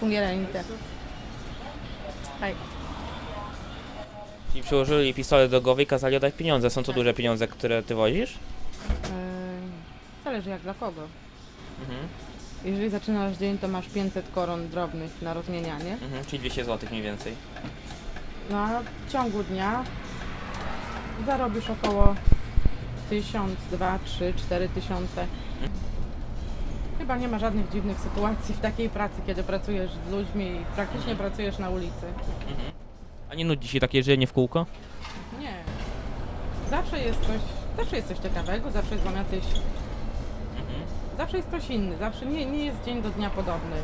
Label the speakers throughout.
Speaker 1: fungera niente. Hej.
Speaker 2: Ci przyłożyli pistolet do głowy i kazali oddać pieniądze. Są to duże pieniądze, które ty wozisz?
Speaker 1: Yy, zależy jak dla kogo.
Speaker 2: Mhm.
Speaker 1: Jeżeli zaczynasz dzień, to masz 500 koron drobnych na rozmienianie.
Speaker 2: Mhm. Czyli 200 zł mniej więcej.
Speaker 1: No a w ciągu dnia zarobisz około 1000, 2, 3, 4 tysiące. Chyba nie ma żadnych dziwnych sytuacji w takiej pracy, kiedy pracujesz z ludźmi i praktycznie pracujesz na ulicy.
Speaker 2: Mhm. A nie nudzi się takie życie w kółko?
Speaker 1: Nie. Zawsze jest coś, zawsze jest coś ciekawego, zawsze jest wam jacyś,
Speaker 2: Mhm.
Speaker 1: zawsze jest ktoś inny, zawsze nie, nie jest dzień do dnia podobny.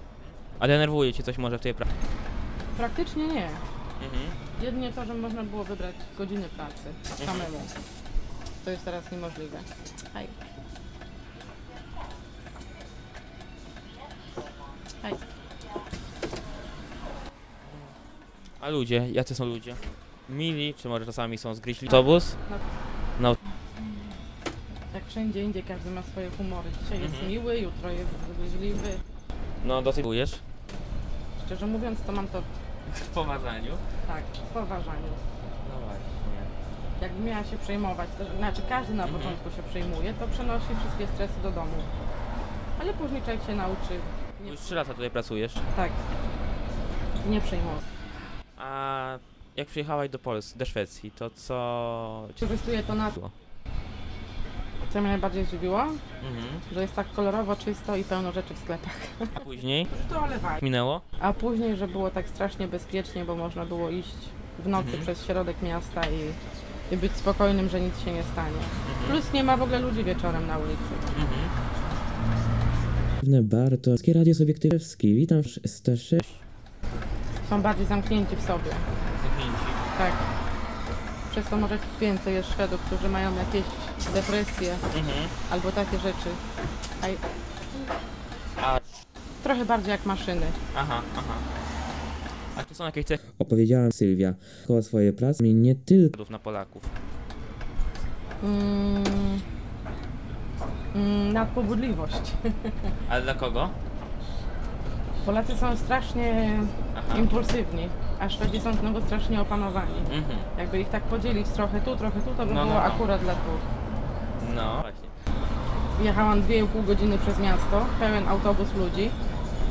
Speaker 2: A denerwuje cię coś może w tej pracy?
Speaker 1: Praktycznie nie.
Speaker 2: Mhm.
Speaker 1: Jedynie to, że można było wybrać godziny pracy samemu. To jest teraz niemożliwe. Hej.
Speaker 2: A ludzie? Jacy są ludzie? Mili, czy może czasami są zgryźli? Autobus? No.
Speaker 1: Jak wszędzie indziej każdy ma swoje humory. Dzisiaj jest
Speaker 2: Mhm.
Speaker 1: miły, jutro jest zgryźliwy.
Speaker 2: No dosyć bujesz.
Speaker 1: Szczerze mówiąc to mam to
Speaker 2: W poważaniu?
Speaker 1: tak, w poważaniu.
Speaker 2: No właśnie.
Speaker 1: Jakbym miała się przejmować, to znaczy każdy na
Speaker 2: Mhm.
Speaker 1: początku się przejmuje, to przenosi wszystkie stresy do domu. Ale później człowiek się nauczy. Nie,
Speaker 2: Już 3 lata tutaj pracujesz.
Speaker 1: tak. Nie przejmować.
Speaker 2: A jak przyjechałaś do Polski, do Szwecji, to co... cię
Speaker 1: Wykorzystuję to na co mnie najbardziej zdziwiło,
Speaker 2: Mhm.
Speaker 1: że jest tak kolorowo, czysto i pełno rzeczy w sklepach.
Speaker 2: A później?
Speaker 1: To
Speaker 2: Minęło?
Speaker 1: A później, że było tak strasznie bezpiecznie, bo można było iść w nocy
Speaker 2: Mhm.
Speaker 1: przez środek miasta i, i być spokojnym, że nic się nie stanie.
Speaker 2: Mhm.
Speaker 1: Plus nie ma w ogóle ludzi wieczorem na ulicy.
Speaker 2: Mhm.
Speaker 3: Pewne Bartowskie Radio Subiektywski. Witam w Stasze.
Speaker 1: Są bardziej zamknięci w sobie.
Speaker 2: Zamknięci.
Speaker 1: Tak. Przez to może więcej jest Szwedów, którzy mają jakieś depresje
Speaker 2: Mhm.
Speaker 1: albo takie rzeczy. A
Speaker 2: A,
Speaker 1: trochę bardziej jak maszyny.
Speaker 2: aha, aha. A czy są jakieś cechy
Speaker 3: Opowiedziałam Sylwia. Koło swojej pracy mi nie tylko
Speaker 2: na Polaków?
Speaker 1: Mm, mm, nadpobudliwość.
Speaker 2: Ale dla kogo?
Speaker 1: Polacy są strasznie
Speaker 2: Aha.
Speaker 1: impulsywni, a Szwedzi są znowu strasznie opanowani.
Speaker 2: Mhm.
Speaker 1: Jakby ich tak podzielić trochę tu, trochę tu, to by
Speaker 2: No,
Speaker 1: było
Speaker 2: no, no.
Speaker 1: akurat dla tu.
Speaker 2: No. Właśnie.
Speaker 1: Jechałam 2,5 godziny przez miasto, pełen autobus ludzi.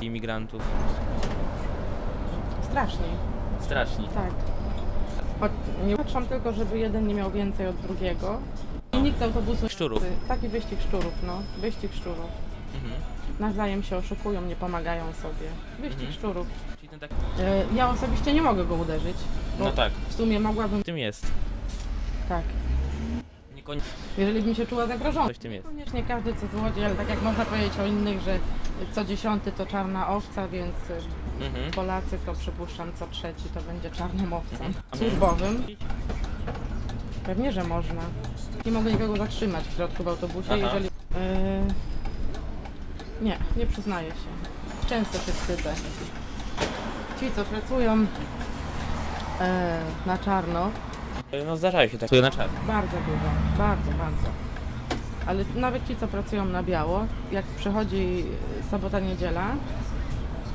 Speaker 2: Imigrantów.
Speaker 1: Strasznie,
Speaker 2: Straszni.
Speaker 1: tak. Choć nie patrzą tylko, żeby jeden nie miał więcej od drugiego. I nikt autobusu...
Speaker 2: Szczurów.
Speaker 1: Taki wyścig szczurów, no. Wyścig szczurów.
Speaker 2: Mhm.
Speaker 1: Nawzajem się oszukują, nie pomagają sobie. Wyścig
Speaker 2: Mhm.
Speaker 1: szczurów.
Speaker 2: Czyli ten tak...
Speaker 1: E, Ja osobiście nie mogę go uderzyć. Bo
Speaker 2: No tak,
Speaker 1: W sumie mogłabym...
Speaker 2: w tym jest.
Speaker 1: Tak. Jeżeli bym się czuła zagrożona.
Speaker 2: coś w tym jest.
Speaker 1: Koniecznie każdy co złodziej, ale tak jak można powiedzieć o innych, że co dziesiąty to czarna owca, więc y,
Speaker 2: Mhm.
Speaker 1: Polacy to przypuszczam co trzeci to będzie czarnym owcą.
Speaker 2: Mhm.
Speaker 1: Służbowym. Pewnie, że można. Nie mogę nikogo zatrzymać w środku w autobusie,
Speaker 2: Aha.
Speaker 1: jeżeli... Yy, nie, nie przyznaję się. Często się wstydzę. Ci, co pracują yy, na czarno,
Speaker 2: No zdarzają się takie na czas.
Speaker 1: bardzo dużo, bardzo, bardzo. Ale nawet ci, co pracują na biało, jak przychodzi sobota, niedziela,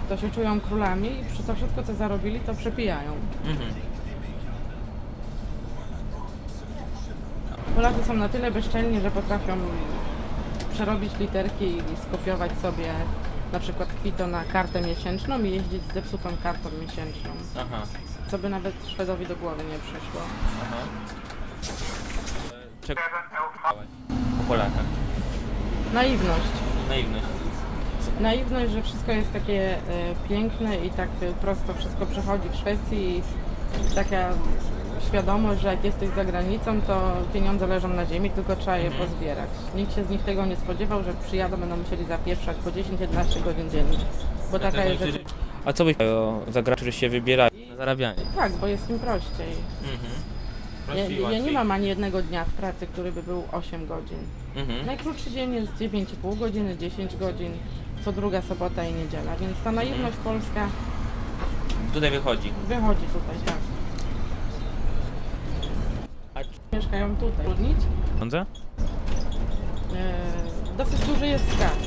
Speaker 1: to się czują królami i przy to wszystko, co zarobili, to przepijają.
Speaker 2: Mhm.
Speaker 1: Polacy są na tyle bezczelni, że potrafią przerobić literki i skopiować sobie na przykład kwito na kartę miesięczną i jeździć z zepsutą kartą miesięczną,
Speaker 2: Aha.
Speaker 1: co by nawet Szwedowi do głowy nie przyszło.
Speaker 2: Aha. Czego o Polakach?
Speaker 1: Naiwność.
Speaker 2: Naiwność.
Speaker 1: Naiwność, że wszystko jest takie e, piękne i tak e, prosto wszystko przechodzi w Szwecji i taka świadomość, że jak jesteś za granicą, to pieniądze leżą na ziemi, tylko trzeba je
Speaker 2: Mhm.
Speaker 1: pozbierać. Nikt się z nich tego nie spodziewał, że przyjadą, będą musieli zapieprzać po 10-11 godzin dziennie. Bo taka jest rzecz...
Speaker 2: A co byś powiedział za graczy, którzy się wybierają na zarabianie?
Speaker 1: Tak, bo jest im prościej.
Speaker 2: Mhm.
Speaker 1: Ja,
Speaker 2: Prościej
Speaker 1: ja nie
Speaker 2: łatwiej.
Speaker 1: mam ani jednego dnia w pracy, który by był 8 godzin.
Speaker 2: Mhm.
Speaker 1: Najkrótszy dzień jest 9,5 godziny, 10 godzin, co druga sobota i niedziela, więc ta naiwność polska
Speaker 2: Tutaj wychodzi.
Speaker 1: wychodzi tutaj, tak.
Speaker 2: A
Speaker 1: Mieszkają tutaj. Trudnić?
Speaker 2: pieniądze?
Speaker 1: E, dosyć duży jest skarb,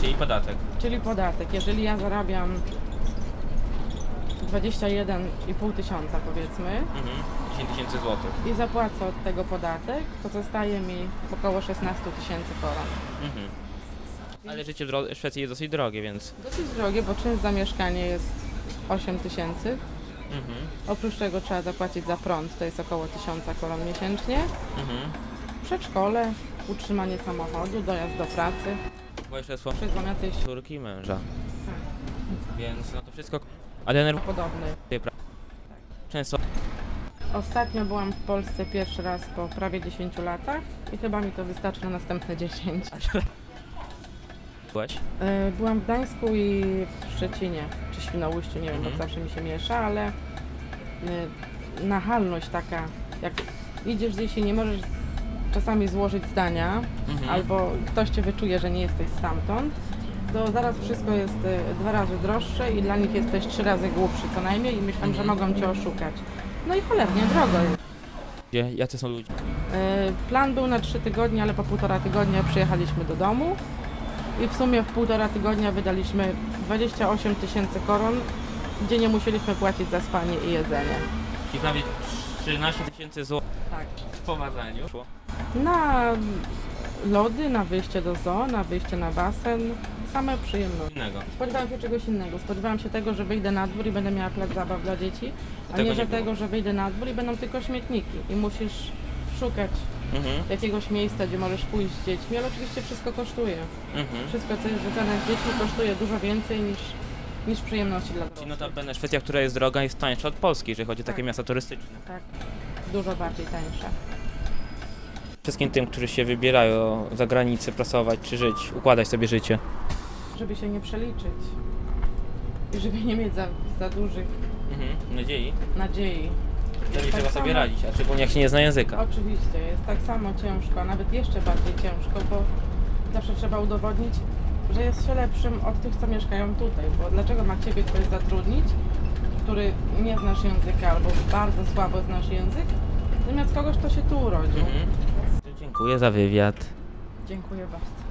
Speaker 2: Czyli podatek.
Speaker 1: czyli podatek. Jeżeli ja zarabiam 21,5 tysiąca powiedzmy
Speaker 2: Mhm. 10 tysięcy złotych.
Speaker 1: i zapłacę od tego podatek, to zostaje mi około 16 tysięcy koron.
Speaker 2: Mhm. Ale życie w dro- w Szwecji jest dosyć drogie, więc...
Speaker 1: Dosyć drogie, bo czynsz za mieszkanie jest 8 tysięcy.
Speaker 2: Mhm.
Speaker 1: Oprócz tego trzeba zapłacić za prąd, to jest około 1000 koron miesięcznie.
Speaker 2: Mhm.
Speaker 1: Przedszkole, utrzymanie samochodu, dojazd do pracy.
Speaker 2: Bo jeszcze słowo
Speaker 1: Przez mam jacyś
Speaker 2: córki i męża.
Speaker 1: Tak.
Speaker 2: Więc no to wszystko... A denerwuje
Speaker 1: podobny.
Speaker 2: często...
Speaker 1: Ostatnio byłam w Polsce pierwszy raz po prawie 10 latach i chyba mi to wystarczy na następne 10.
Speaker 2: Byłaś?
Speaker 1: E, Byłam w Gdańsku i w Szczecinie, Świnoujściu, nie wiem,
Speaker 2: Mhm.
Speaker 1: bo zawsze mi się miesza, ale e, nachalność taka, jak idziesz gdzieś i nie możesz czasami złożyć zdania,
Speaker 2: Mhm.
Speaker 1: albo ktoś cię wyczuje, że nie jesteś stamtąd, to zaraz wszystko jest e, dwa razy droższe i dla nich jesteś trzy razy głupszy co najmniej i myślą, że
Speaker 2: Mhm.
Speaker 1: mogą cię oszukać. No i cholernie drogo jest.
Speaker 2: Jacy są ludzie?
Speaker 1: E, Plan był na trzy tygodnie, ale po półtora tygodnia przyjechaliśmy do domu i w sumie w półtora tygodnia wydaliśmy 28 tysięcy koron, gdzie nie musieliśmy płacić za spanie i jedzenie.
Speaker 2: Czyli prawie 13 tysięcy złotych
Speaker 1: Tak.
Speaker 2: w pomazaniu. Szło.
Speaker 1: Na lody, na wyjście do zoo, na wyjście na basen, same przyjemności.
Speaker 2: Innego.
Speaker 1: Spodziewałam się czegoś innego. Spodziewałam się tego, że wyjdę na dwór i będę miała plac zabaw dla dzieci, a
Speaker 2: Tego
Speaker 1: nie,
Speaker 2: nie
Speaker 1: że
Speaker 2: było.
Speaker 1: tego, że wyjdę na dwór i będą tylko śmietniki i musisz szukać
Speaker 2: Mhm.
Speaker 1: jakiegoś miejsca, gdzie możesz pójść z dziećmi, ale oczywiście wszystko kosztuje.
Speaker 2: Mhm.
Speaker 1: Wszystko, co jest związane z dziećmi, kosztuje dużo więcej niż, niż przyjemności dla dorosłych.
Speaker 2: notabene Szwecja, która jest droga, jest tańsza od Polski, jeżeli chodzi o takie
Speaker 1: Tak.
Speaker 2: miasta turystyczne.
Speaker 1: Tak, dużo bardziej tańsze.
Speaker 2: Wszystkim tym, którzy się wybierają za granicę pracować czy żyć, układać sobie życie.
Speaker 1: Żeby się nie przeliczyć i żeby nie mieć za, za dużych
Speaker 2: Mhm. Nadziei.
Speaker 1: nadziei.
Speaker 2: Wtedy
Speaker 1: Tak
Speaker 2: trzeba sobie
Speaker 1: samo.
Speaker 2: radzić, a szczególnie jak się nie zna języka.
Speaker 1: Oczywiście, jest tak samo ciężko, a nawet jeszcze bardziej ciężko, bo zawsze trzeba udowodnić, że jest się lepszym od tych, co mieszkają tutaj. Bo dlaczego ma Ciebie ktoś zatrudnić, który nie znasz języka albo bardzo słabo znasz język, zamiast kogoś, kto się tu urodził.
Speaker 2: Mhm. Dziękuję za wywiad.
Speaker 1: Dziękuję bardzo.